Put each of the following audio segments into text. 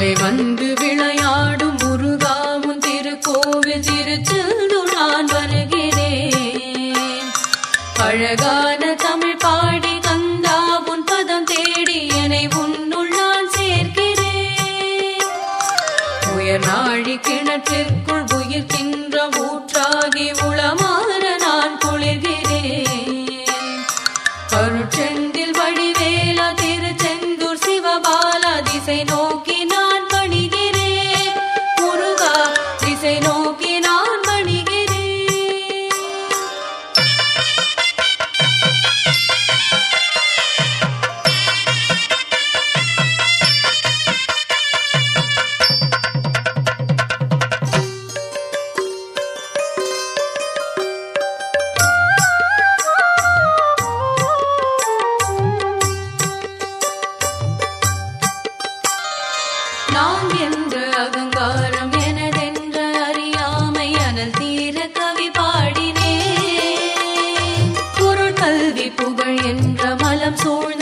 எனவே வந்து விளையாடும் முருகாவும் திருக்கோவில் திருச்செந்து நான் வருகிறேன். அழகான தமிழ் பாடி கந்தா உன் பதம் தேடி என்னை உன்னுள் நான் சேர்க்கிறேன். உயர் நாழி கிணற்றிற்குள் உயிர்க்கின்ற ஊற்றாகி உளமாற நான் குளிர்கிறேன். அருட்செந்தில் வடிவேலா திருச்செந்தூர் சிவபாலா திசை நோக்கி நான் என்ற அகங்காரம் எனதென்ற அறியாமை அனல் தீர கவி பாடினேன். பொருள் கல்வி புகழ் என்ற மலம் சூழ்ந்த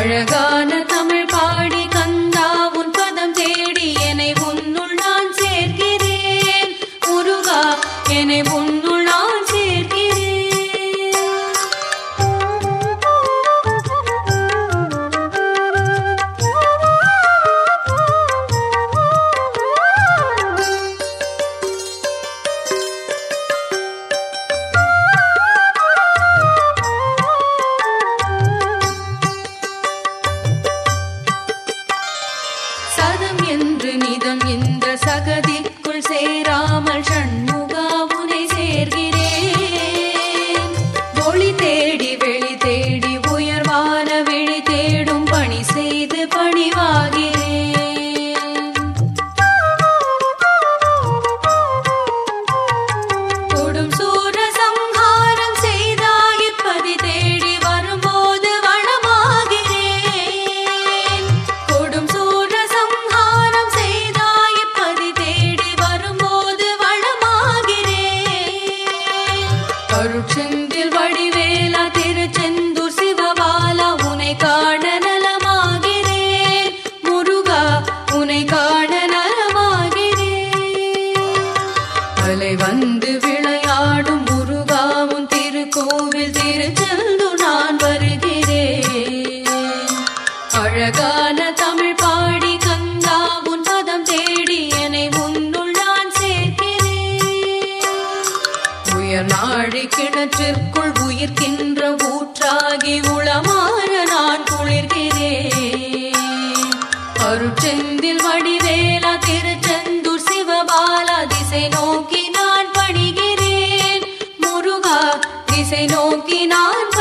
அழகான தமிழ் பாடி கந்தா உன் பதம் தேடி என்னை உன்னுள் நான் சேர்க்கிறேன். முருகா என்னை உன் சதம் என்று நிதம் இந்த சகதிக்குள் சேராமல் சண்முகாவுனை சேர்கிறேன். ஒளி தேடி அலை வந்து விளையாடும் முருகாவும் திருக்கோவில் திருச்செந்து நான் வருகிறேன். அழகான தமிழ் பாடி கந்தாவுன் பதம் தேடி என்னை உன்னுள் நான் சேர்க்கிறேன். உயர் நாழி கிணற்றிற்குள் உயிர்க்கின்ற ஊற்றாகி உளமான நான் திசை நோக்கி நான் பணிகிறேன்